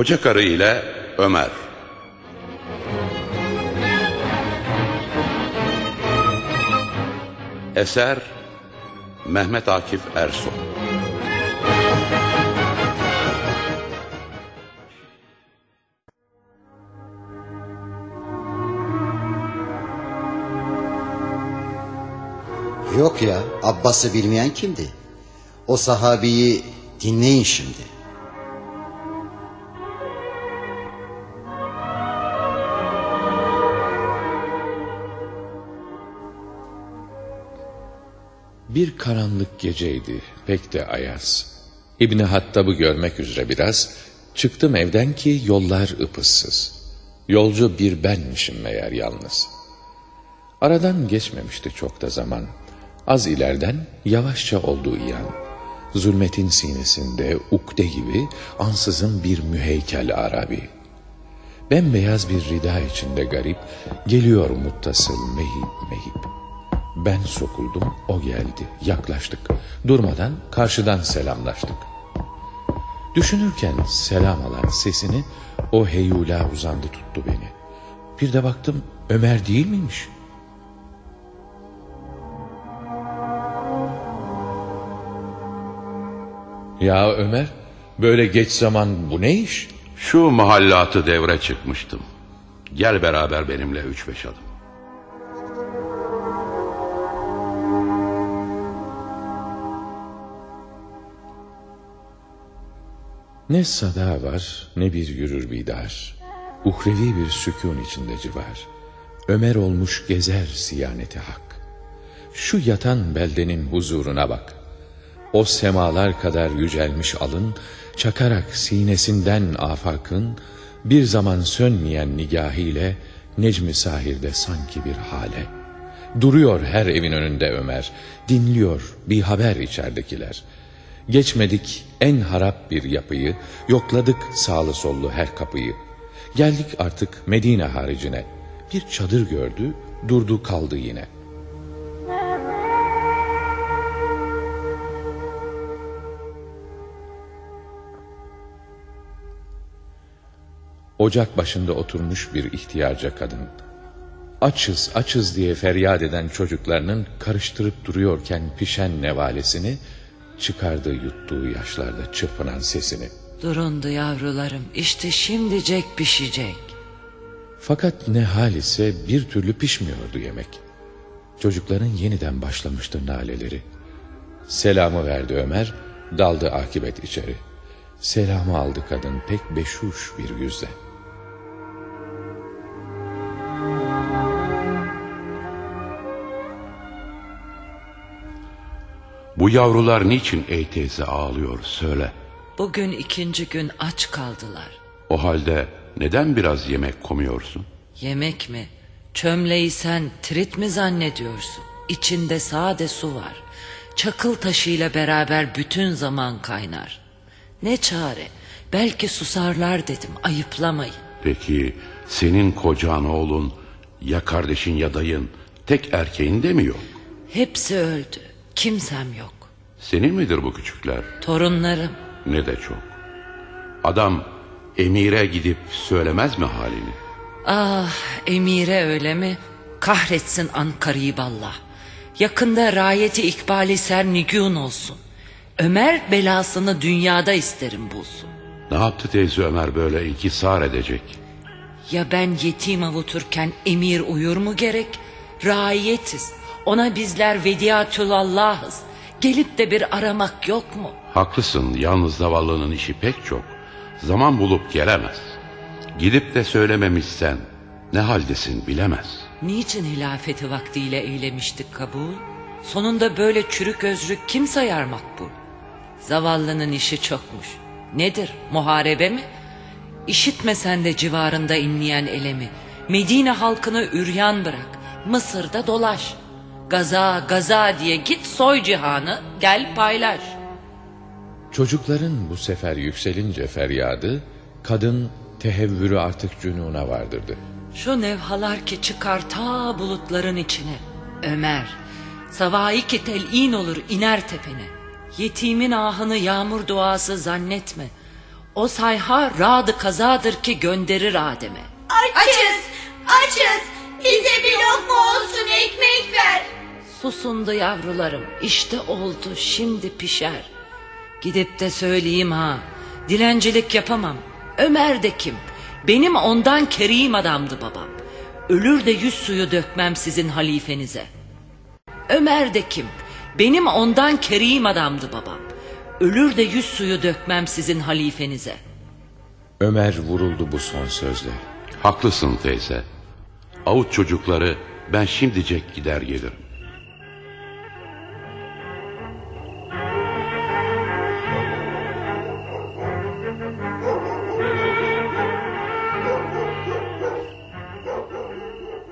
Koca karı ile Ömer. Eser Mehmet Akif Ersoy. Yok ya Abbas'ı bilmeyen kimdi? O sahabiyi dinleyin şimdi. Bir karanlık geceydi pek de ayaz. İbni Hattab'ı görmek üzere biraz çıktım evden ki yollar ıpıssız. Yolcu bir benmişim meğer yalnız. Aradan geçmemişti çok da zaman. Az ileriden yavaşça oldu iyan. Zulmetin sinesinde ukde gibi ansızın bir müheykel Arabi. Bembeyaz bir rida içinde garip, geliyor muttasıl mehip mehip. Ben sokuldum, o geldi, yaklaştık. Durmadan karşıdan selamlaştık. Düşünürken selam alan sesini o heyula uzandı tuttu beni. Bir de baktım Ömer değil miymiş? Ya Ömer, böyle geç zaman bu ne iş? Şu mahallatı devre çıkmıştım. Gel beraber benimle üç beş adım. Ne sada var ne bir yürür bidar. Uhrevi bir sükun içinde civar. Ömer olmuş gezer siyaneti hak. Şu yatan beldenin huzuruna bak. O semalar kadar yücelmiş alın, çakarak sinesinden afakın, bir zaman sönmeyen nigahıyla Necmi sahirde sanki bir hale. Duruyor her evin önünde Ömer, dinliyor bir haber içeridekiler. Geçmedik en harap bir yapıyı, yokladık sağlı sollu her kapıyı. Geldik artık Medine haricine. Bir çadır gördü, durdu kaldı yine. Ocak başında oturmuş bir ihtiyarca kadın. Açız açız diye feryat eden çocuklarının karıştırıp duruyorken pişen nevalesini çıkardığı yuttuğu yaşlarda çırpınan sesini. Durundu yavrularım işte şimdicek pişecek. Fakat ne hal ise bir türlü pişmiyordu yemek. Çocukların yeniden başlamıştı naleleri. Selamı verdi Ömer, daldı akibet içeri. Selamı aldı kadın pek beşuş bir yüzle. Bu yavrular niçin ey teyze ağlıyor söyle. Bugün ikinci gün aç kaldılar. O halde neden biraz yemek komuyorsun? Yemek mi? Çömleği sen trit mi zannediyorsun? İçinde sade su var. Çakıl taşıyla beraber bütün zaman kaynar. Ne çare? Belki susarlar dedim ayıplamayın. Peki senin kocan oğlun ya kardeşin ya dayın tek erkeğin de mi yok? Hepsi öldü. Kimsem yok. Senin midir bu küçükler? Torunlarım. Ne de çok. Adam emire gidip söylemez mi halini? Ah emire öyle mi? Kahretsin Ankara'yı ballah. Yakında rayeti ikbali ser nigün olsun. Ömer belasını dünyada isterim bulsun. Ne yaptı teyze Ömer böyle inkisar edecek? Ya ben yetim avuturken emir uyur mu gerek? Raiyetiz. Ona bizler vediatüllahız. Gelip de bir aramak yok mu? Haklısın yalnız zavallının işi pek çok. Zaman bulup gelemez. Gidip de söylememişsen ne haldesin bilemez. Niçin hilafeti vaktiyle eylemiştik kabul? Sonunda böyle çürük özrü kim sayar makbul? Zavallının işi çokmuş. Nedir muharebe mi? İşitmesen de civarında inleyen elemi. Medine halkını üryan bırak. Mısır'da dolaş. Gaza gaza diye git soy cihanı gel paylaş. Çocukların bu sefer yükselince feryadı, kadın tehevvürü artık cünuna vardırdı. Şu nevhalar ki çıkar ta bulutların içine. Ömer, savai ki telin olur iner tepene. Yetimin ahını yağmur duası zannetme. O sayha radı kazadır ki gönderir Adem'e. Açız, açız. Bize bir lokma olsun ekmek ver. Susundu yavrularım. İşte oldu şimdi pişer. Gidip de söyleyeyim ha. Dilencilik yapamam. Ömer de kim? Benim ondan kerim adamdı babam. Ölür de yüz suyu dökmem sizin halifenize. Ömer de kim? Benim ondan kerim adamdı babam. Ölür de yüz suyu dökmem sizin halifenize. Ömer vuruldu bu son sözle. Haklısın teyze. Avuç çocukları ben şimdicek gider gelirim.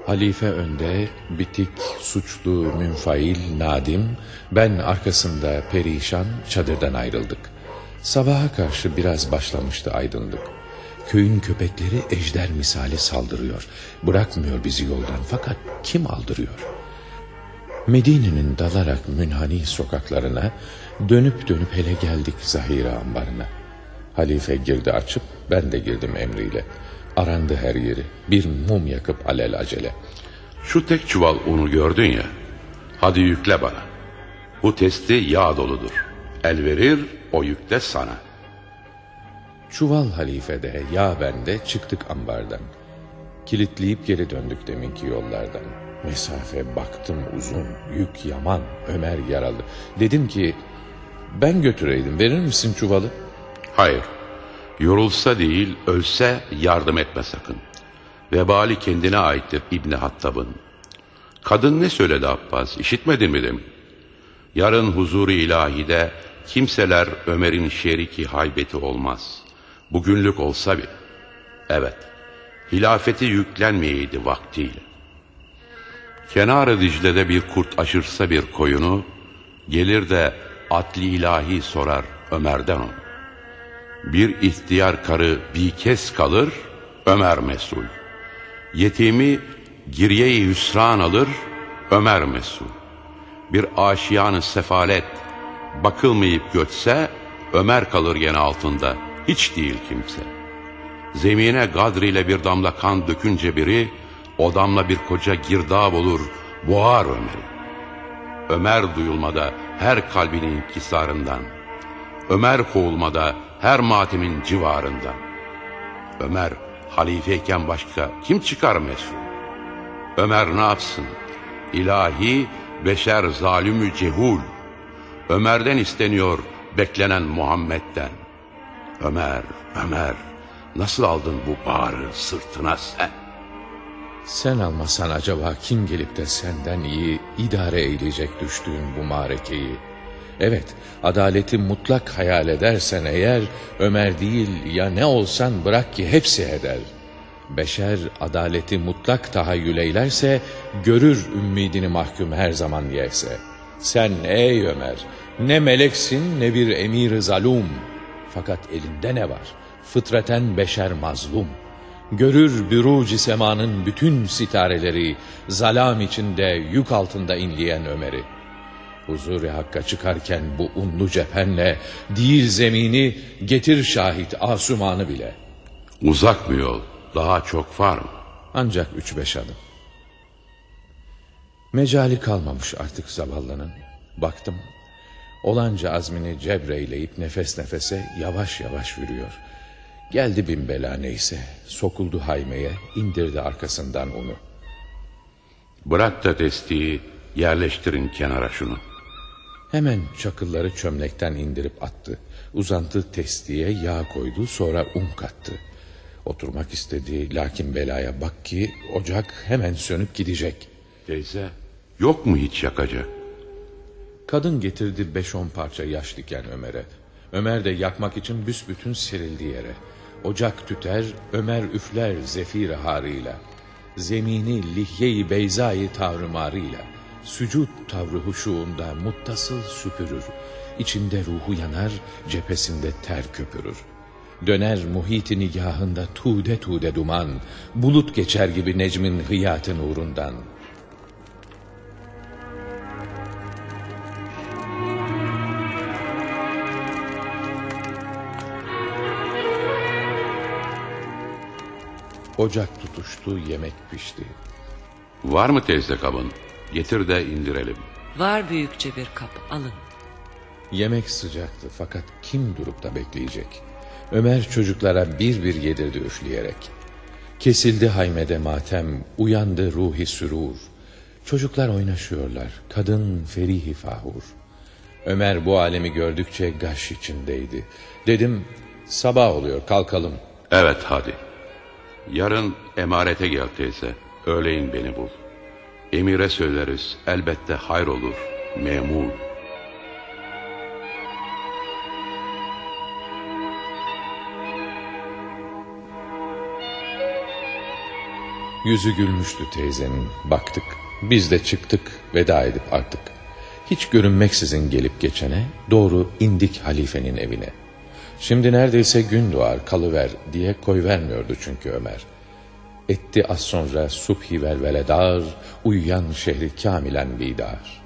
Halife önde, bitik, suçlu, münfail, nadim, ben arkasında perişan çadırdan ayrıldık. Sabaha karşı biraz başlamıştı aydınlık. Köyün köpekleri ejder misali saldırıyor. Bırakmıyor bizi yoldan fakat kim aldırıyor? Medine'nin dalarak münhani sokaklarına dönüp dönüp hele geldik zahire ambarına. Halife girdi açıp ben de girdim emriyle. Arandı her yeri. Bir mum yakıp alel acele. Şu tek çuval unu gördün ya. Hadi yükle bana. Bu testi yağ doludur. El verir o yükle sana. Çuval halifede, yağ bende çıktık ambardan. Kilitleyip geri döndük deminki yollardan. Mesafe baktım uzun, yük yaman, Ömer yaralı. Dedim ki ben götüreydim verir misin çuvalı? Hayır. Yorulsa değil ölse yardım etme sakın. Vebali kendine aittir İbni Hattab'ın. Kadın ne söyledi Abbas işitmedin mi demin? Yarın huzuru ilahide kimseler Ömer'in şeriki haybeti olmaz. Bugünlük olsa bir. Evet. Hilafeti yüklenmeyeydi vaktiyle. Kenar-ı Dicle'de bir kurt aşırsa bir koyunu, gelir de adli ilahi sorar Ömer'den onu. Bir ihtiyar karı bir kez kalır, Ömer mesul. Yetimi girye-i hüsran alır, Ömer mesul. Bir aşiyanı sefalet bakılmayıp göçse, Ömer kalır gene altında, hiç değil kimse. Zemine gadr ile bir damla kan dökünce biri, o damla bir koca girdap olur, boğar Ömer'i. Ömer duyulmada her kalbinin inkisarından, Ömer kovulmada her matemin civarından. Ömer halifeyken başka kim çıkar mesul? Ömer ne yapsın? İlahi beşer zalimü cehul. Ömer'den isteniyor beklenen Muhammed'den. Ömer, Ömer nasıl aldın bu bağrı sırtına sen? Sen almasan acaba kim gelip de senden iyi idare eyleyecek düştüğün bu marekeyi? Evet, adaleti mutlak hayal edersen eğer, Ömer değil ya ne olsan bırak ki hepsi eder. Beşer adaleti mutlak tahayyül eylerse, görür ümmidini mahkum her zaman yerse. Sen ey Ömer, ne meleksin ne bir emir zalum. Fakat elinde ne var? Fıtraten beşer mazlum. Görür büruc semanın bütün sitareleri, zalam içinde yük altında inleyen Ömer'i. Huzur-i Hakk'a çıkarken bu unlu cephenle, değil zemini, getir şahit asumanı bile. Uzak mı yol? Daha çok var mı? Ancak üç beş adım. Mecali kalmamış artık zavallının. Baktım, olanca azmini cebreyleyip nefes nefese yavaş yavaş yürüyor. Geldi bin bela neyse, sokuldu haymeye, indirdi arkasından onu. Bırak da testiyi yerleştirin kenara şunu. Hemen çakılları çömlekten indirip attı. Uzantı testiye yağ koydu sonra un kattı. Oturmak istedi lakin belaya bak ki ocak hemen sönüp gidecek. Teyze yok mu hiç yakacak? Kadın getirdi beş on parça yaş diken Ömer'e. Ömer de yakmak için büsbütün serildi yere. Ocak tüter, Ömer üfler zefir harıyla. Zemini lihye-i beyzayı tavrımarıyla. Sücud tavrı huşuğunda muttasıl süpürür. İçinde ruhu yanar, cephesinde ter köpürür. Döner muhit-i nigahında tude tude duman, bulut geçer gibi necmin hıyatın uğrundan. Ocak tutuştu, yemek pişti. Var mı teyze kabın? Getir de indirelim. Var büyükçe bir kap alın. Yemek sıcaktı fakat kim durup da bekleyecek? Ömer çocuklara bir bir yedirdi üfleyerek. Kesildi haymede matem, uyandı ruhi sürur. Çocuklar oynaşıyorlar, kadın ferihi fahur. Ömer bu alemi gördükçe gaş içindeydi. Dedim, sabah oluyor kalkalım. Evet hadi. Yarın emarete gel teyze. Öğleyin beni bul. Emire söyleriz. Elbette hayır olur. Memur. Yüzü gülmüştü teyzenin. Baktık. Biz de çıktık veda edip artık. Hiç görünmeksizin gelip geçene doğru indik halifenin evine. Şimdi neredeyse gün doğar kalıver diye koy vermiyordu çünkü Ömer. Etti az sonra subhi velveledar, uyuyan şehri kamilen bidar.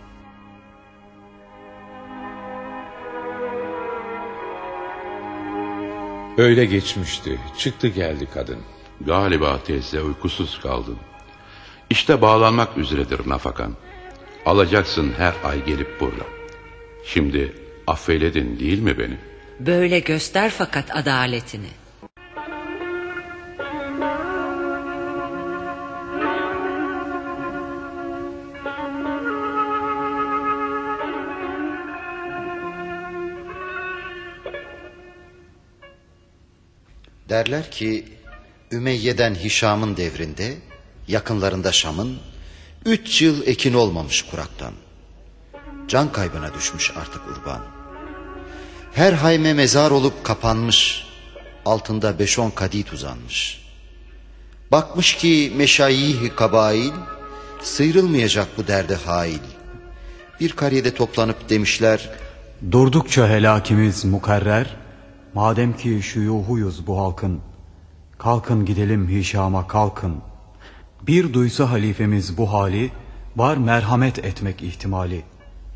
Öyle geçmişti, çıktı geldi kadın. Galiba teyze uykusuz kaldın. İşte bağlanmak üzeredir nafakan. Alacaksın her ay gelip burada. Şimdi affeyledin değil mi beni? Böyle göster fakat adaletini. Derler ki Ümeyye'den Hişam'ın devrinde yakınlarında Şam'ın üç yıl ekin olmamış kuraktan. Can kaybına düşmüş artık urban. Her hayme mezar olup kapanmış. Altında beş on kadit uzanmış. Bakmış ki meşayih kabail sıyrılmayacak bu derde hail. Bir kariyede toplanıp demişler Durdukça helakimiz mukarrer, madem ki şuyuhuyuz bu halkın, kalkın gidelim Hişam'a kalkın. Bir duysa halifemiz bu hali, var merhamet etmek ihtimali.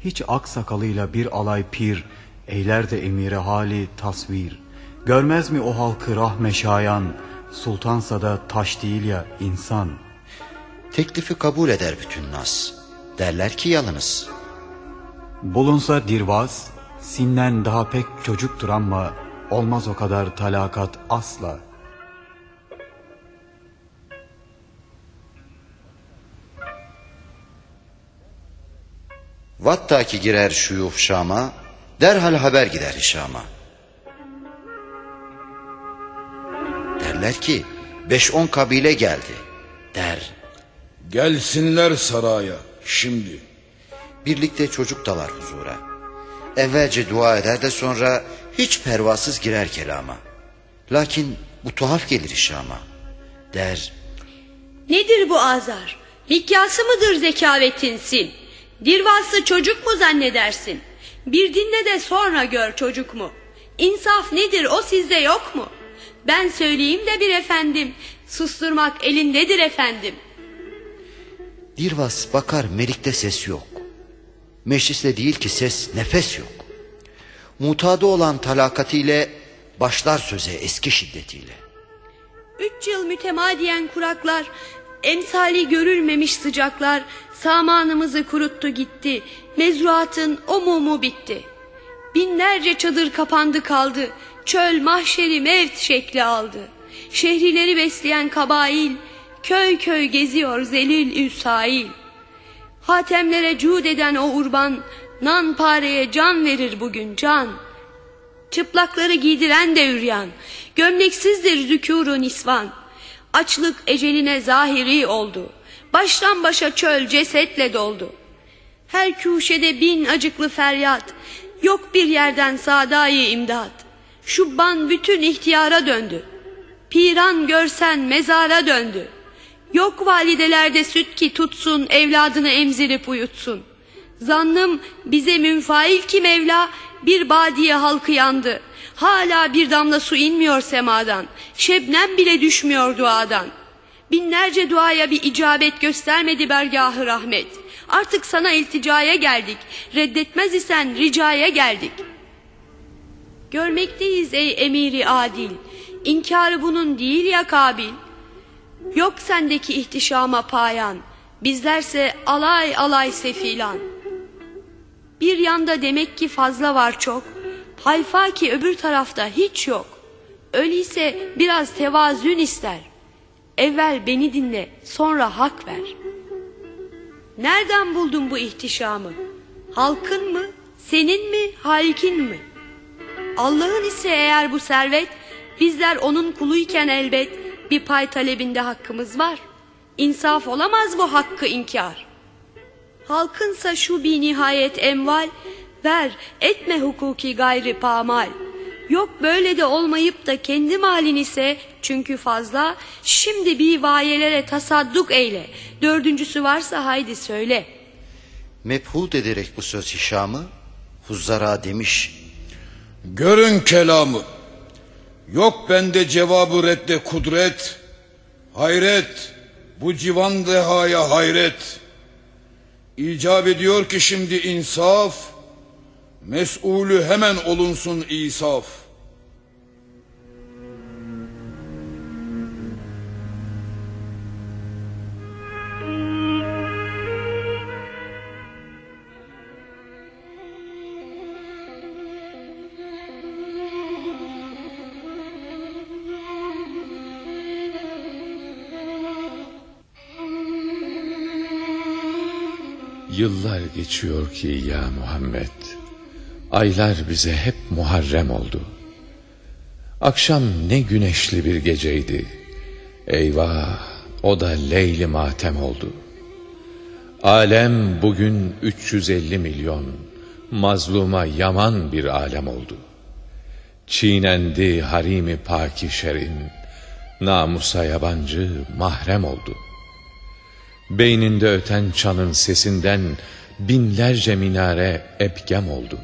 Hiç aksakalıyla bir alay pir, eyler de emiri hali tasvir. Görmez mi o halkı rahme şayan, sultansa da taş değil ya insan. teklifi kabul eder bütün nas. Derler ki yalınız. Bulunsa dirvaz, sinnen daha pek çocuktur ama olmaz o kadar talakat asla. Vatta ki girer şuyuh Şam'a, derhal haber gider Hişam'a. Derler ki beş on kabile geldi. Der Gelsinler saraya şimdi. birlikte çocuk da var huzura. Evvelce dua eder de sonra hiç pervasız girer kelama. Lakin bu tuhaf gelir Hişam'a. Der Nedir bu azar? Mikyası mıdır zekavetinsin? Dirvası çocuk mu zannedersin? Bir dinle de sonra gör çocuk mu? İnsaf nedir o sizde yok mu? Ben söyleyeyim de bir efendim. Susturmak elindedir efendim. Dirvas bakar melikte ses yok. Mecliste değil ki ses nefes yok. Mutadı olan talakatiyle başlar söze eski şiddetiyle. Üç yıl mütemadiyen kuraklar, emsali görülmemiş sıcaklar, samanımızı kuruttu gitti, mezruatın o mumu bitti. Binlerce çadır kapandı kaldı, çöl mahşeri mevt şekli aldı. Şehrileri besleyen kabail, köy köy geziyor zelil üsail. Hatemlere cud eden o urban, nan pareye can verir bugün can. Çıplakları giydiren de üryan, gömleksizdir zükûru nisvan. Açlık eceline zahiri oldu, baştan başa çöl cesetle doldu. Her kuşede bin acıklı feryat, yok bir yerden sadayı imdat. Şubban bütün ihtiyara döndü, piran görsen mezara döndü. Yok validelerde süt ki tutsun, evladını emzirip uyutsun. Zannım bize münfail ki Mevla bir badiye halkı yandı. Hala bir damla su inmiyor semadan. Şebnem bile düşmüyor duadan. Binlerce duaya bir icabet göstermedi bergahı rahmet. Artık sana ilticaya geldik. Reddetmez isen ricaya geldik. Görmekteyiz ey emiri adil. İnkarı bunun değil ya kabil. Yok sendeki ihtişama payan. Bizlerse alay alay sefilan. Bir yanda demek ki fazla var çok. Hayfa ki öbür tarafta hiç yok. Öyleyse biraz tevazün ister. Evvel beni dinle, sonra hak ver. Nereden buldun bu ihtişamı? Halkın mı, senin mi, halkin mi? Allah'ın ise eğer bu servet, bizler onun kuluyken elbet bir pay talebinde hakkımız var. İnsaf olamaz bu hakkı inkar. Halkınsa şu bir nihayet emval, ver etme hukuki gayri pamal. Yok böyle de olmayıp da kendi malin ise çünkü fazla şimdi bir vayelere tasadduk eyle. Dördüncüsü varsa haydi söyle. Mebhut ederek bu söz Hişam'ı Huzzara demiş. Görün kelamı. Yok bende cevabı redde kudret. Hayret. Bu civan dehaya hayret. İcap ediyor ki şimdi insaf. Mes'ulü hemen olunsun isaf. Yıllar geçiyor ki ya Muhammed. Aylar bize hep Muharrem oldu. Akşam ne güneşli bir geceydi. Eyvah o da leyli matem oldu. Alem bugün 350 milyon. Mazluma yaman bir alem oldu. Çiğnendi harimi pakişerin. Namusa yabancı mahrem oldu.'' Beyninde öten çanın sesinden binlerce minare ebgem oldu.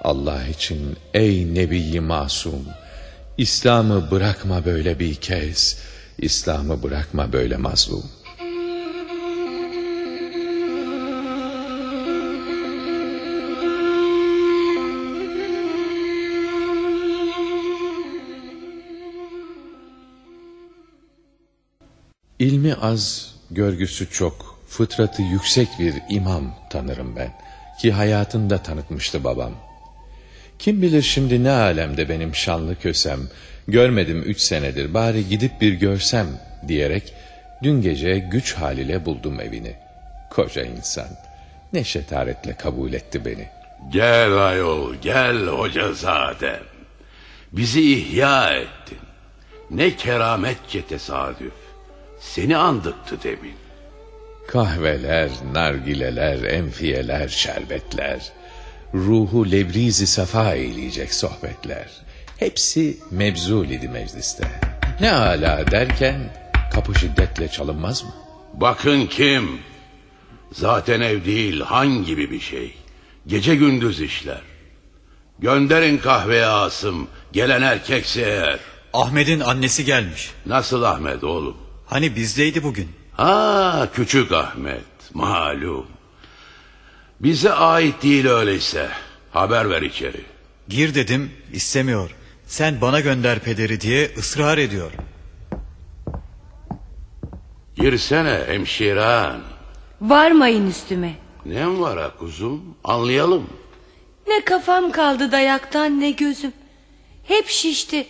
Allah için ey Nebi Masum, İslam'ı bırakma böyle bir kez, İslam'ı bırakma böyle mazlum. İlmi az, görgüsü çok, fıtratı yüksek bir imam tanırım ben. Ki hayatında tanıtmıştı babam. Kim bilir şimdi ne alemde benim şanlı kösem, görmedim üç senedir bari gidip bir görsem diyerek dün gece güç haliyle buldum evini. Koca insan ne şetaretle kabul etti beni. Gel ayol gel hocazadem. Bizi ihya ettin. Ne kerametçe tesadüf. Seni andıktı demin. Kahveler, nargileler, enfiyeler, şerbetler, ruhu lebrizi safa eyleyecek sohbetler. Hepsi mebzul idi mecliste. Ne ala derken kapı şiddetle çalınmaz mı? Bakın kim? Zaten ev değil han gibi bir şey. Gece gündüz işler. Gönderin kahveye Asım. Gelen erkekse eğer. Ahmet'in annesi gelmiş. Nasıl Ahmet oğlum? Hani bizdeydi bugün. Ha küçük Ahmet malum. Bize ait değil öyleyse. Haber ver içeri. Gir dedim istemiyor. Sen bana gönder pederi diye ısrar ediyor. Girsene hemşiren. Varmayın üstüme. Ne var ha kuzum? Anlayalım. Ne kafam kaldı dayaktan ne gözüm. Hep şişti.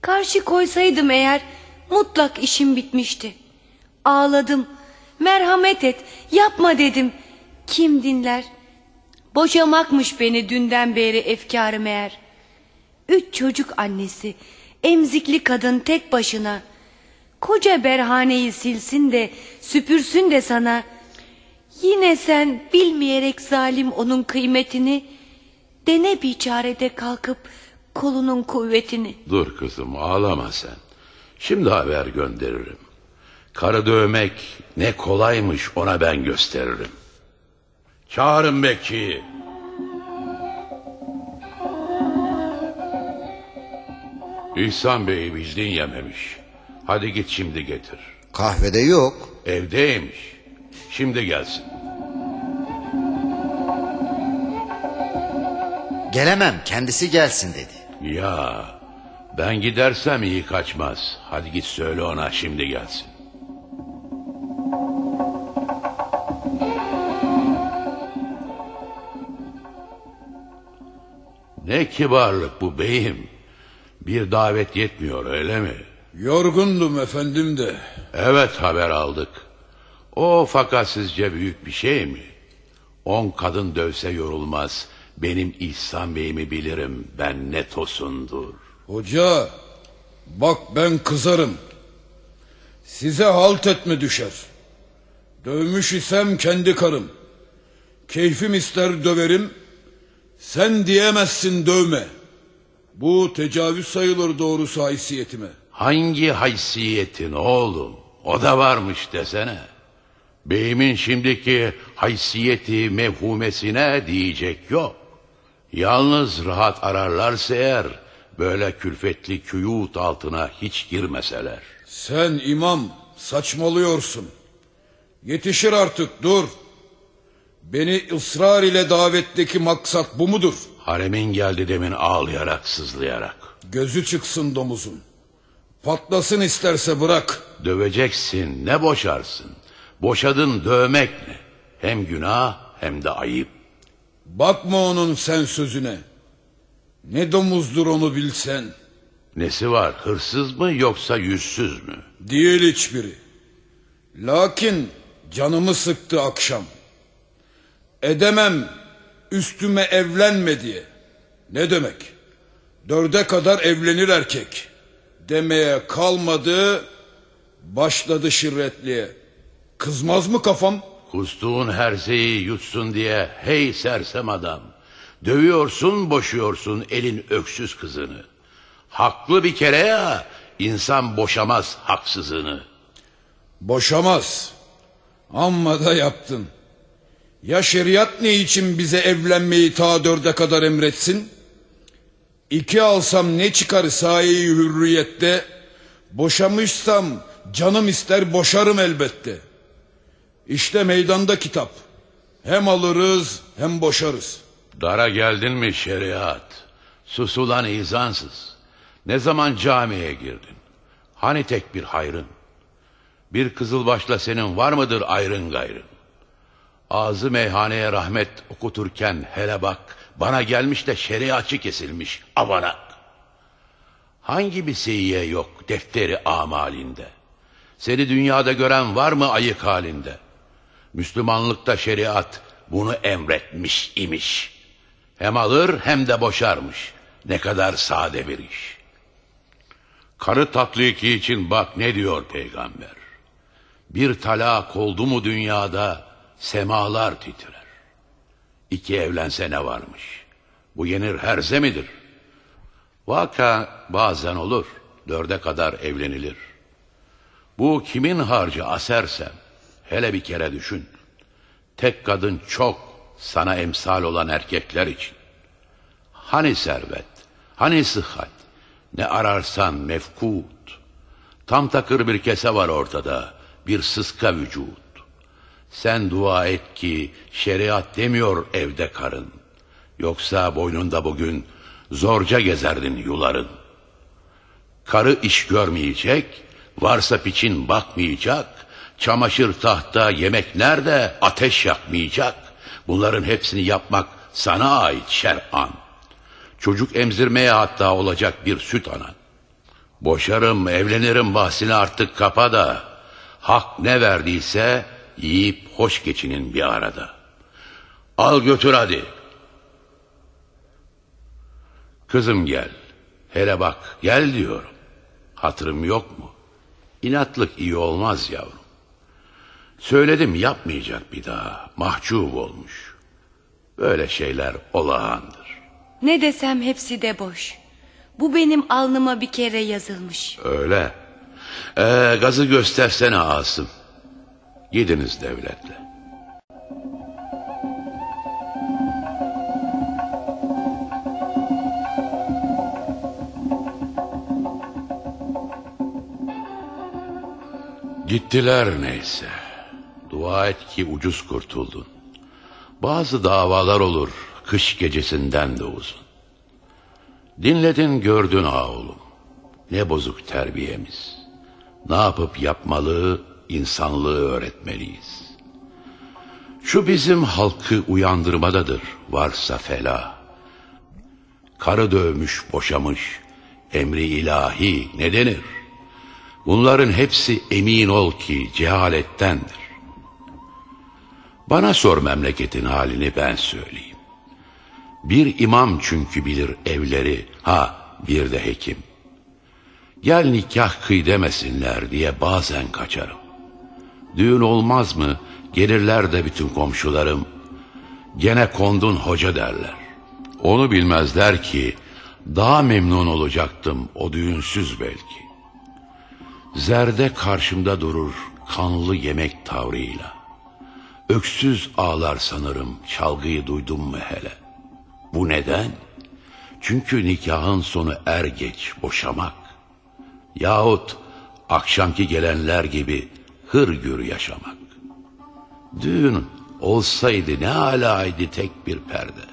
Karşı koysaydım eğer mutlak işim bitmişti. Ağladım. Merhamet et yapma dedim. Kim dinler? Boşamakmış beni dünden beri efkarım eğer. Üç çocuk annesi, emzikli kadın tek başına. Koca berhaneyi silsin de süpürsün de sana. Yine sen bilmeyerek zalim onun kıymetini, dene biçarede kalkıp kolunun kuvvetini. Dur kızım ağlama sen. Şimdi haber gönderirim. Karı dövmek ne kolaymış ona ben gösteririm. Çağırın Bekçiyi. İhsan Bey vicdin yememiş. Hadi git şimdi getir. Kahvede yok. Evdeymiş. Şimdi gelsin. Gelemem kendisi gelsin dedi. Ya Ben gidersem iyi kaçmaz. Hadi git söyle ona şimdi gelsin. Ne kibarlık bu beyim. Bir davet yetmiyor öyle mi? Yorgundum efendim de. Evet haber aldık. O fakat sizce büyük bir şey mi? On kadın dövse yorulmaz. Benim İhsan Bey'imi bilirim. Ben ne tosundur. Hoca bak ben kızarım. Size halt etme düşer. Dövmüş isem kendi karım. Keyfim ister döverim. Sen diyemezsin dövme. Bu tecavüz sayılır doğrusu haysiyetime. Hangi haysiyetin oğlum? O da varmış desene. Beyimin şimdiki haysiyeti mevhumesine diyecek yok. Yalnız rahat ararlarsa eğer böyle külfetli küyut altına hiç girmeseler. Sen imam saçmalıyorsun. Yetişir artık dur. Beni ısrar ile davetteki maksat bu mudur? Haremin geldi demin ağlayarak sızlayarak. Gözü çıksın domuzun. Patlasın isterse bırak. Döveceksin ne boşarsın. Boşadın dövmek ne? Hem günah hem de ayıp. Bakma onun sen sözüne. Ne domuzdur onu bilsen. Nesi var hırsız mı yoksa yüzsüz mü? Değil hiçbiri. Lakin canımı sıktı akşam. Edemem üstüme evlenme diye. Ne demek? Dörde kadar evlenir erkek. Demeye kalmadı başladı şirretliğe. Kızmaz mı kafam? Kustuğun her şeyi yutsun diye hey sersem adam. Dövüyorsun boşuyorsun elin öksüz kızını. Haklı bir kere ya insan boşamaz haksızını. Boşamaz. Amma da yaptın. Ya şeriat ne için bize evlenmeyi ta dörde kadar emretsin? İki alsam ne çıkar sayeyi hürriyette? Boşamışsam canım ister boşarım elbette. İşte meydanda kitap. Hem alırız hem boşarız. Dara geldin mi şeriat? Susulan izansız. Ne zaman camiye girdin? Hani tek bir hayrın? Bir kızılbaşla senin var mıdır ayrın gayrın? Ağzı meyhaneye rahmet okuturken hele bak bana gelmiş de şeriatçı kesilmiş avanak. Hangi bir seyyiye yok defteri amalinde? Seni dünyada gören var mı ayık halinde? Müslümanlıkta şeriat bunu emretmiş imiş. Hem alır hem de boşarmış. Ne kadar sade bir iş. Karı tatlıki için bak ne diyor peygamber. Bir talak oldu mu dünyada semalar titrer. İki evlense ne varmış? Bu yenir herze midir? Vaka bazen olur. Dörde kadar evlenilir. Bu kimin harcı asersem hele bir kere düşün. Tek kadın çok sana emsal olan erkekler için. Hani servet, hani sıhhat, ne ararsan mefkut. Tam takır bir kese var ortada, bir sıska vücut. Sen dua et ki şeriat demiyor evde karın. Yoksa boynunda bugün zorca gezerdin yuların. Karı iş görmeyecek, varsa piçin bakmayacak, çamaşır tahta yemek nerede ateş yakmayacak. Bunların hepsini yapmak sana ait şer'an. Çocuk emzirmeye hatta olacak bir süt anan. Boşarım, evlenirim bahsini artık kapa da. Hak ne verdiyse yiyip hoş geçinin bir arada. Al götür hadi. Kızım gel. Hele bak gel diyorum. Hatırım yok mu? İnatlık iyi olmaz yavrum. Söyledim yapmayacak bir daha. Mahcup olmuş. Böyle şeyler olağandır. Ne desem hepsi de boş. Bu benim alnıma bir kere yazılmış. Öyle. Ee, gazı göstersene Asım. Gidiniz devletle. Gittiler neyse. Dua et ki ucuz kurtuldun. Bazı davalar olur kış gecesinden de uzun. Dinledin gördün ha oğlum. ne bozuk terbiyemiz. Ne yapıp yapmalı, insanlığı öğretmeliyiz. Şu bizim halkı uyandırmadadır varsa fela. Karı dövmüş, boşamış, emri ilahi ne denir? Bunların hepsi emin ol ki cehalettendir. Bana sor memleketin halini ben söyleyeyim. Bir imam çünkü bilir evleri, ha bir de hekim. Gel nikah kıy demesinler diye bazen kaçarım. Düğün olmaz mı gelirler de bütün komşularım. Gene kondun hoca derler. Onu bilmezler ki daha memnun olacaktım o düğünsüz belki. Zerde karşımda durur kanlı yemek tavrıyla. Öksüz ağlar sanırım çalgıyı duydum mu hele. Bu neden? Çünkü nikahın sonu er geç boşamak. Yahut akşamki gelenler gibi hırgür yaşamak. Düğün olsaydı ne alaydı tek bir perde.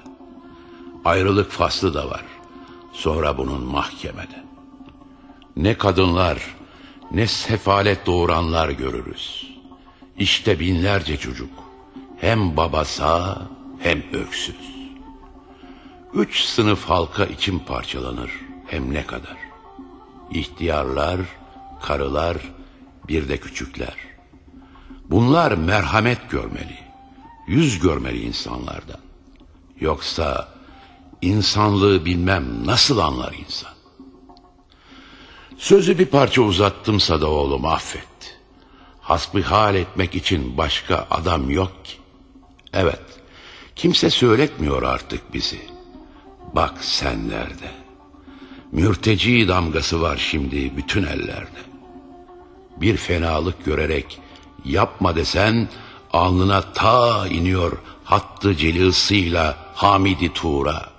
Ayrılık faslı da var. Sonra bunun mahkemede. Ne kadınlar ne sefalet doğuranlar görürüz. İşte binlerce çocuk hem babasa hem öksüz. Üç sınıf halka için parçalanır hem ne kadar. İhtiyarlar, karılar, bir de küçükler. Bunlar merhamet görmeli, yüz görmeli insanlardan. Yoksa insanlığı bilmem nasıl anlar insan. Sözü bir parça uzattımsa da oğlum affet. Hasbihal etmek için başka adam yok ki. Evet, kimse söyletmiyor artık bizi. Bak sen nerede? Mürteci damgası var şimdi bütün ellerde. Bir fenalık görerek yapma desen alnına ta iniyor hattı celisıyla Hamidi Tuğra.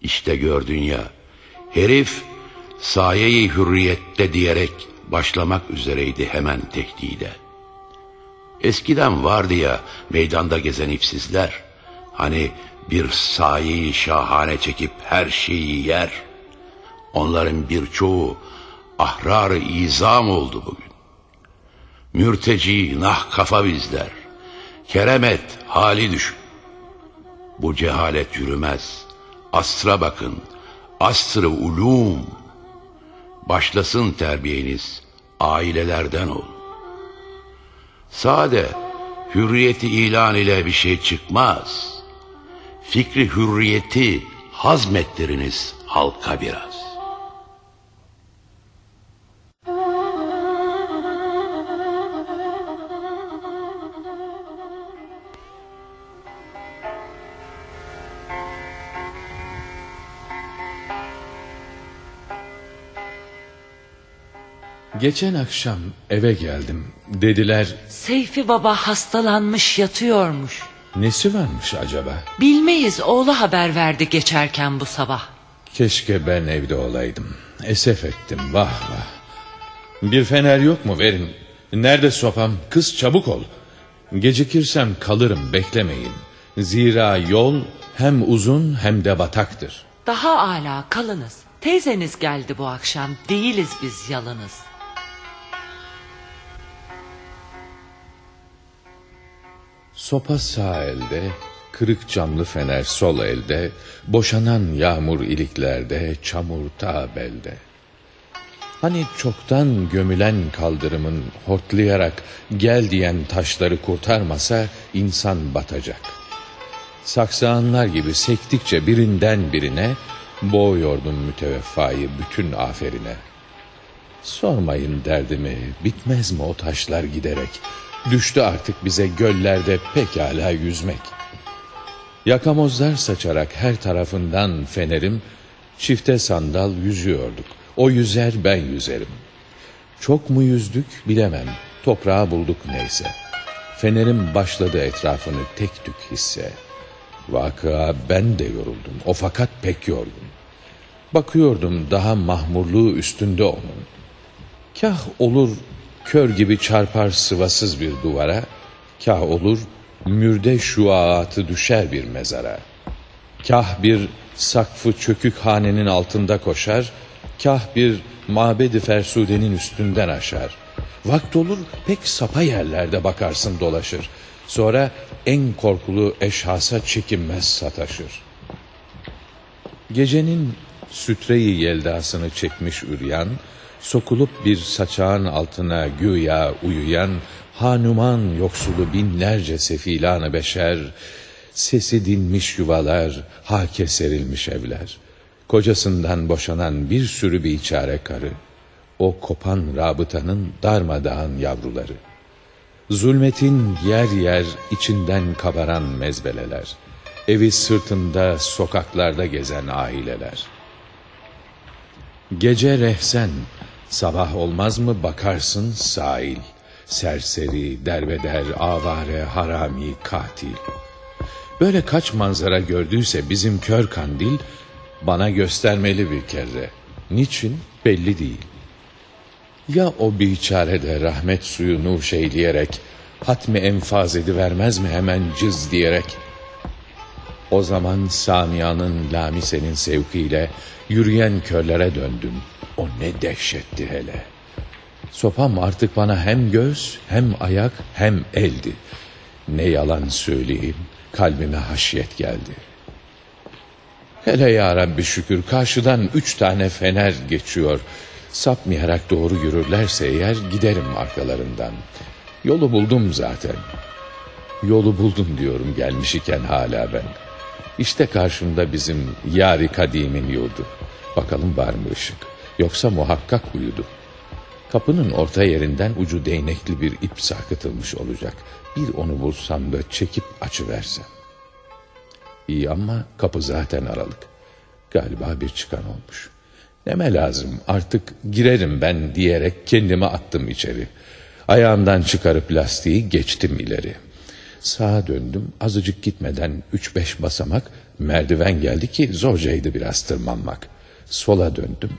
İşte gördün ya herif sayeyi hürriyette diyerek başlamak üzereydi hemen tehdide. Eskiden vardı ya meydanda gezen ipsizler. Hani bir sayeyi şahane çekip her şeyi yer. Onların birçoğu ahrar-ı izam oldu bugün. Mürteci nah kafa bizler. Keremet hali düşün. Bu cehalet yürümez. Asra bakın. Asr-ı ulum. Başlasın terbiyeniz. Ailelerden ol. Sade hürriyeti ilan ile bir şey çıkmaz. Fikri hürriyeti hazmettiriniz halka biraz. Geçen akşam eve geldim. Dediler Seyfi baba hastalanmış yatıyormuş. nesi varmış acaba? Bilmeyiz oğlu haber verdi geçerken bu sabah. Keşke ben evde olaydım. Esef ettim vah vah. Bir fener yok mu verin. Nerede sopam? Kız çabuk ol. Gecikirsem kalırım beklemeyin. Zira yol hem uzun hem de bataktır. Daha ala kalınız. Teyzeniz geldi bu akşam. Değiliz biz yalınız. Sopa sağ elde, kırık camlı fener sol elde, boşanan yağmur iliklerde, çamur ta belde. Hani çoktan gömülen kaldırımın hortlayarak gel diyen taşları kurtarmasa insan batacak. Saksağanlar gibi sektikçe birinden birine boğuyordum müteveffayı bütün aferine. Sormayın derdimi, bitmez mi o taşlar giderek? Düştü artık bize göllerde pekala yüzmek. Yakamozlar saçarak her tarafından fenerim, çifte sandal yüzüyorduk. O yüzer ben yüzerim. Çok mu yüzdük bilemem. Toprağı bulduk neyse. Fenerim başladı etrafını tek tük hisse. Vakıa ben de yoruldum. O fakat pek yorgun. Bakıyordum daha mahmurluğu üstünde onun. Kah olur kör gibi çarpar sıvasız bir duvara, kah olur mürde şuaatı düşer bir mezara. Kah bir sakfı çökük hanenin altında koşar, kah bir mabedi fersudenin üstünden aşar. Vakt olur pek sapa yerlerde bakarsın dolaşır. Sonra en korkulu eşhasa çekinmez sataşır. Gecenin sütreyi yeldasını çekmiş üryan, sokulup bir saçağın altına güya uyuyan, hanuman yoksulu binlerce sefilanı beşer, sesi dinmiş yuvalar, hake serilmiş evler, kocasından boşanan bir sürü bir içare karı, o kopan rabıtanın darmadağın yavruları, zulmetin yer yer içinden kabaran mezbeleler, evi sırtında sokaklarda gezen aileler. Gece rehsen, sabah olmaz mı bakarsın sahil, serseri, derbeder, avare, harami, katil. Böyle kaç manzara gördüyse bizim kör kandil, bana göstermeli bir kere. Niçin belli değil. Ya o biçare de rahmet suyu nuş eyleyerek, hatmi enfaz edivermez mi hemen cız diyerek? O zaman Samia'nın Lamise'nin sevkiyle yürüyen körlere döndüm. O ne dehşetti hele. Sopam artık bana hem göz hem ayak hem eldi. Ne yalan söyleyeyim kalbime haşyet geldi. Hele ya Rabbi şükür karşıdan üç tane fener geçiyor. Sapmayarak doğru yürürlerse eğer giderim arkalarından. Yolu buldum zaten. Yolu buldum diyorum gelmiş iken hala ben. İşte karşımda bizim yari kadimin yurdu. Bakalım var mı ışık? Yoksa muhakkak uyudu. Kapının orta yerinden ucu değnekli bir ip sarkıtılmış olacak. Bir onu bulsam da çekip açıversem. İyi ama kapı zaten aralık. Galiba bir çıkan olmuş. Neme lazım artık girerim ben diyerek kendimi attım içeri. Ayağımdan çıkarıp lastiği geçtim ileri. Sağa döndüm azıcık gitmeden üç beş basamak merdiven geldi ki zorcaydı biraz tırmanmak. Sola döndüm.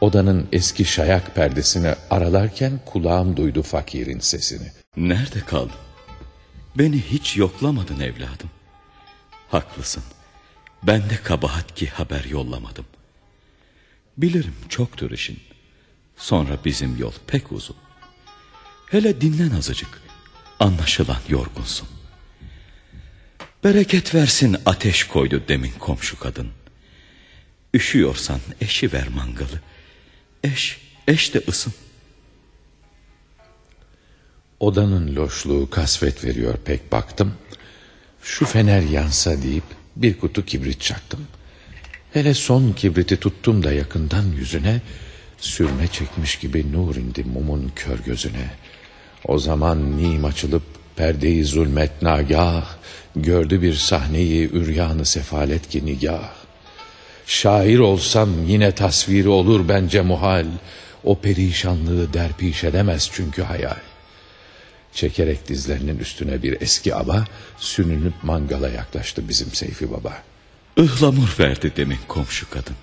Odanın eski şayak perdesini aralarken kulağım duydu fakirin sesini. Nerede kaldın? Beni hiç yoklamadın evladım. Haklısın. Ben de kabahat ki haber yollamadım. Bilirim çoktur işin. Sonra bizim yol pek uzun. Hele dinlen azıcık. Anlaşılan yorgunsun. Bereket versin ateş koydu demin komşu kadın. Üşüyorsan eşi ver mangalı. Eş, eş de ısın. Odanın loşluğu kasvet veriyor pek baktım. Şu fener yansa deyip bir kutu kibrit çaktım. Hele son kibriti tuttum da yakından yüzüne sürme çekmiş gibi nur indi mumun kör gözüne. O zaman nim açılıp perdeyi zulmet nagah gördü bir sahneyi üryanı sefalet ki nigah. Şair olsam yine tasviri olur bence muhal. O perişanlığı derpiş edemez çünkü hayal. Çekerek dizlerinin üstüne bir eski aba sününüp mangala yaklaştı bizim Seyfi Baba. Ihlamur verdi demin komşu kadın.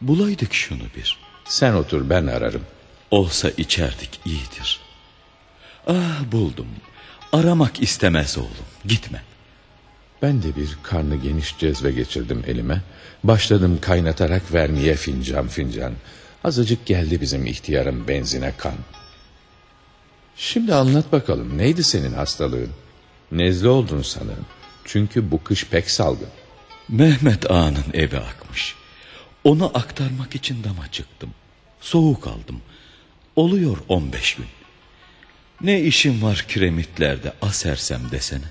Bulaydık şunu bir. Sen otur ben ararım. Olsa içerdik iyidir. Ah buldum. Aramak istemez oğlum. Gitme. Ben de bir karnı geniş cezve geçirdim elime. Başladım kaynatarak vermeye fincan fincan. Azıcık geldi bizim ihtiyarın benzine kan. Şimdi anlat bakalım neydi senin hastalığın? Nezle oldun sanırım. Çünkü bu kış pek salgın. Mehmet Ağa'nın evi akmış. Onu aktarmak için dama çıktım. Soğuk aldım. Oluyor on beş gün. Ne işim var kiremitlerde asersem desene.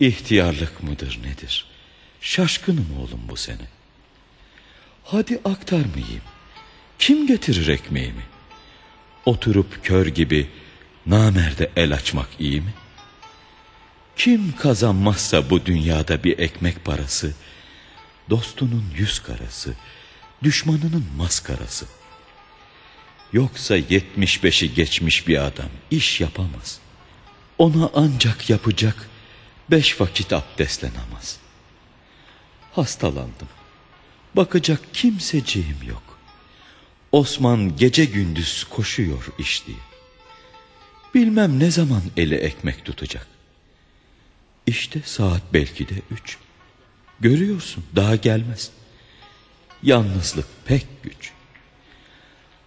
İhtiyarlık mıdır nedir? Şaşkınım oğlum bu sene. Hadi aktarmayayım. Kim getirir ekmeğimi? Oturup kör gibi namerde el açmak iyi mi? Kim kazanmazsa bu dünyada bir ekmek parası, dostunun yüz karası, düşmanının maskarası. Yoksa yetmiş beşi geçmiş bir adam iş yapamaz. Ona ancak yapacak beş vakit abdestle namaz. Hastalandım. Bakacak kimseciğim yok. Osman gece gündüz koşuyor iş. Bilmem ne zaman eli ekmek tutacak. İşte saat belki de üç. Görüyorsun daha gelmez. Yalnızlık pek güç.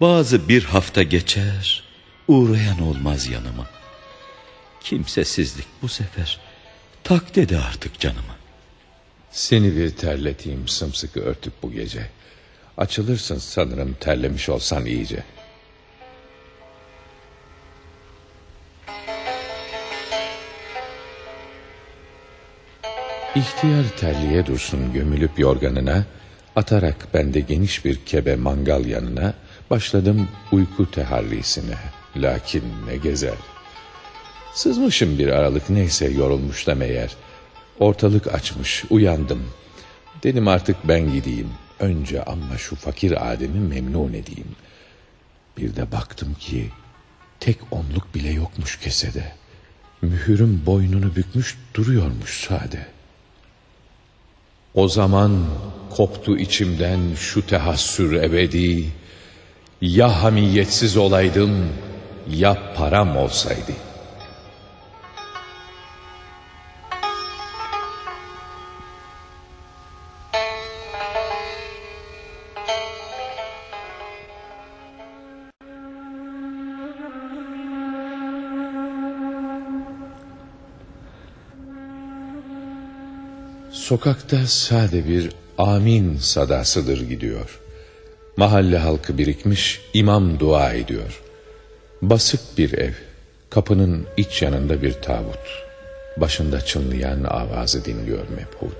Bazı bir hafta geçer, uğrayan olmaz yanıma. Kimsesizlik bu sefer. Tak dedi artık canıma. Seni bir terleteyim sımsıkı örtüp bu gece. Açılırsın sanırım terlemiş olsan iyice. İhtiyar terliğe dursun gömülüp yorganına, atarak bende geniş bir kebe mangal yanına, başladım uyku teharrisine. Lakin ne gezer. Sızmışım bir aralık neyse yorulmuş da meğer. Ortalık açmış, uyandım. Dedim artık ben gideyim. Önce ama şu fakir Adem'i memnun edeyim. Bir de baktım ki tek onluk bile yokmuş kesede. Mühürüm boynunu bükmüş duruyormuş sade. O zaman koptu içimden şu tehassür ebedi. Ya hamiyetsiz olaydım ya param olsaydı. Sokakta sade bir amin sadasıdır gidiyor. Mahalle halkı birikmiş imam dua ediyor. Basık bir ev, kapının iç yanında bir tabut. Başında çınlayan avazı dinliyor mebhut.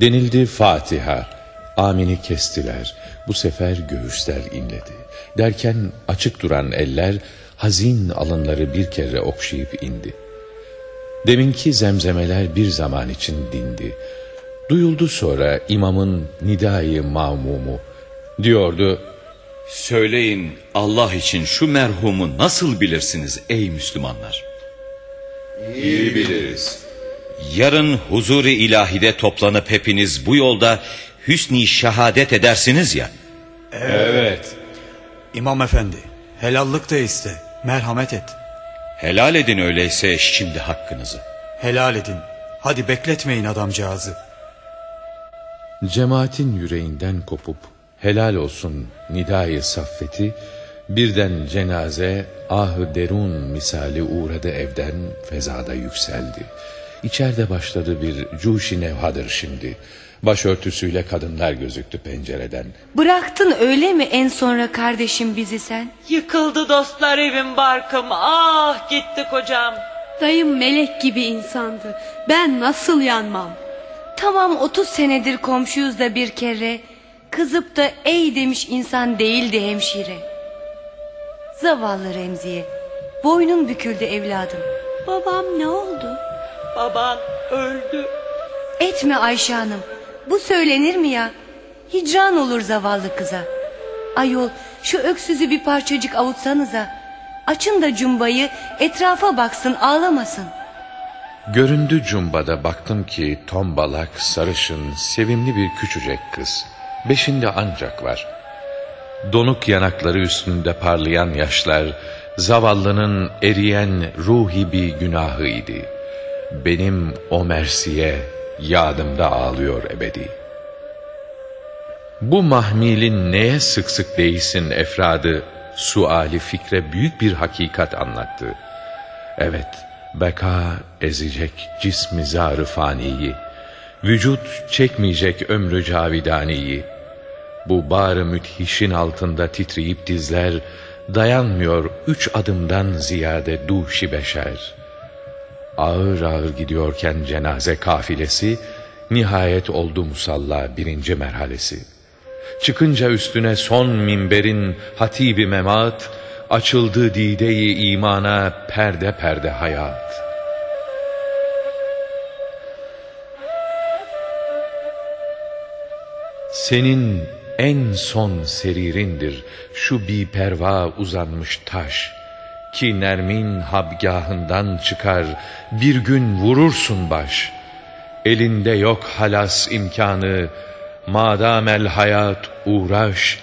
Denildi Fatiha, amini kestiler. Bu sefer göğüsler inledi. Derken açık duran eller hazin alınları bir kere okşayıp indi. Deminki zemzemeler bir zaman için dindi. Duyuldu sonra imamın nidayı mamumu. Diyordu, Söyleyin Allah için şu merhumu nasıl bilirsiniz ey Müslümanlar? İyi biliriz. Yarın huzuri ilahide toplanıp hepiniz bu yolda hüsni şehadet edersiniz ya. Evet. İmam efendi, helallık da iste, merhamet et. Helal edin öyleyse şimdi hakkınızı. Helal edin. Hadi bekletmeyin adamcağızı. Cemaatin yüreğinden kopup helal olsun nidayı saffeti birden cenaze ahı derun misali uğradı evden fezada yükseldi. İçeride başladı bir cuşi nevhadır şimdi. Başörtüsüyle kadınlar gözüktü pencereden. Bıraktın öyle mi en sonra kardeşim bizi sen? Yıkıldı dostlar evim barkım. Ah gitti kocam. Dayım melek gibi insandı. Ben nasıl yanmam? Tamam 30 senedir komşuyuz da bir kere. Kızıp da ey demiş insan değildi hemşire. Zavallı Remziye. Boynun büküldü evladım. Babam ne oldu? Baban öldü. Etme Ayşe Hanım. Bu söylenir mi ya? Hicran olur zavallı kıza. Ayol şu öksüzü bir parçacık avutsanıza. Açın da cumbayı etrafa baksın ağlamasın. Göründü cumbada baktım ki tombalak, sarışın, sevimli bir küçücek kız. Beşinde ancak var. Donuk yanakları üstünde parlayan yaşlar, zavallının eriyen ruhi bir günahıydı. Benim o mersiye yadımda ağlıyor ebedi. Bu mahmilin neye sık sık değilsin efradı, suali fikre büyük bir hakikat anlattı. Evet, beka ezecek cismi zarı faniyi, vücut çekmeyecek ömrü cavidaniyi. Bu bağrı müthişin altında titreyip dizler, dayanmıyor üç adımdan ziyade duşi beşer. Ağır ağır gidiyorken cenaze kafilesi, nihayet oldu musalla birinci merhalesi. Çıkınca üstüne son minberin hatibi memat, açıldı dideyi imana perde perde hayat. Senin en son seririndir şu bir perva uzanmış taş ki Nermin habgahından çıkar bir gün vurursun baş. Elinde yok halas imkanı madamel hayat uğraş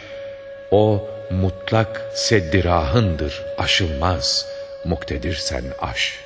o mutlak seddirahındır aşılmaz muktedirsen aş.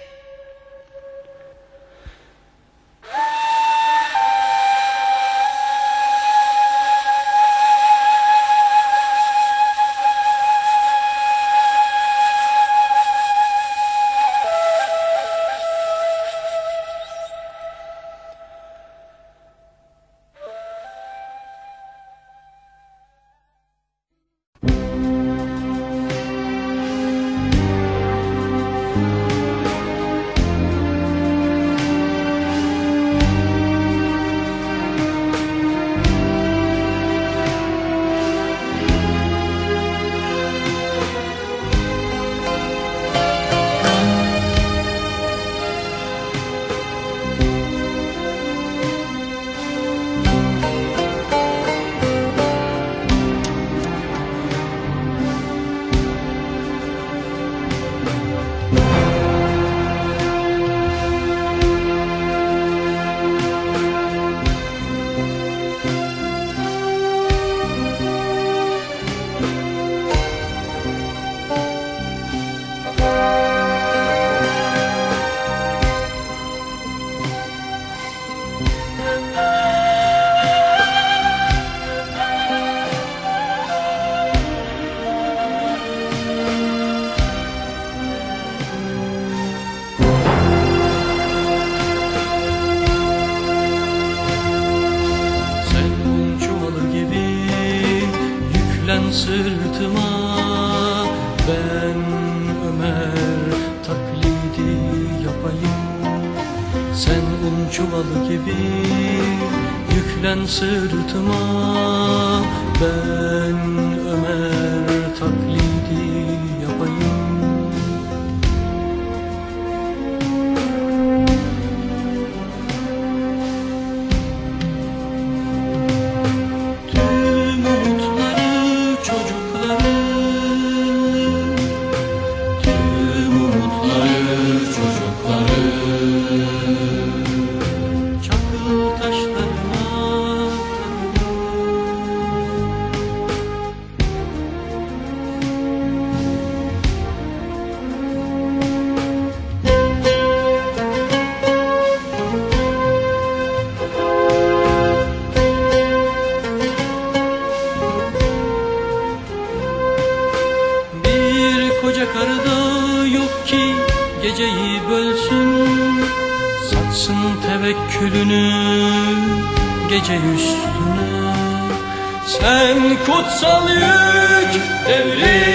Kutsal yük devril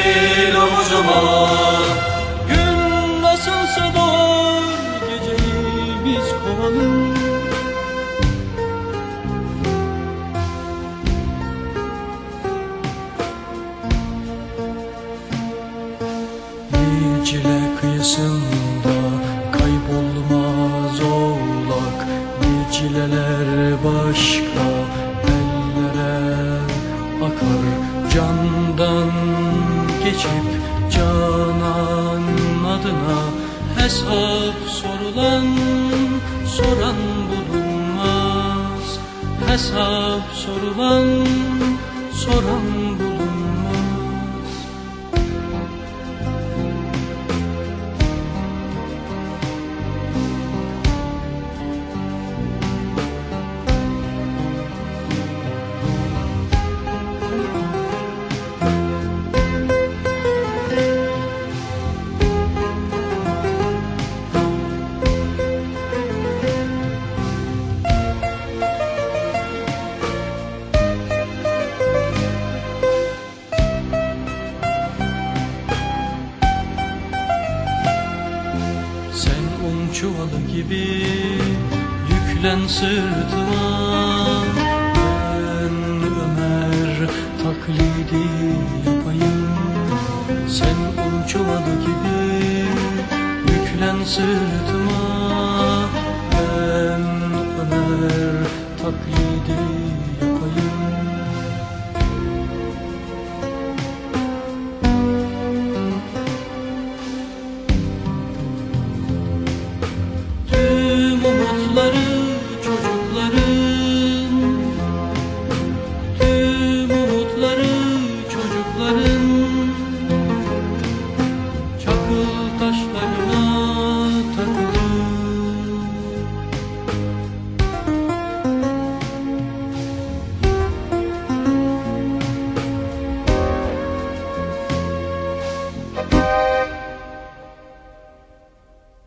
answer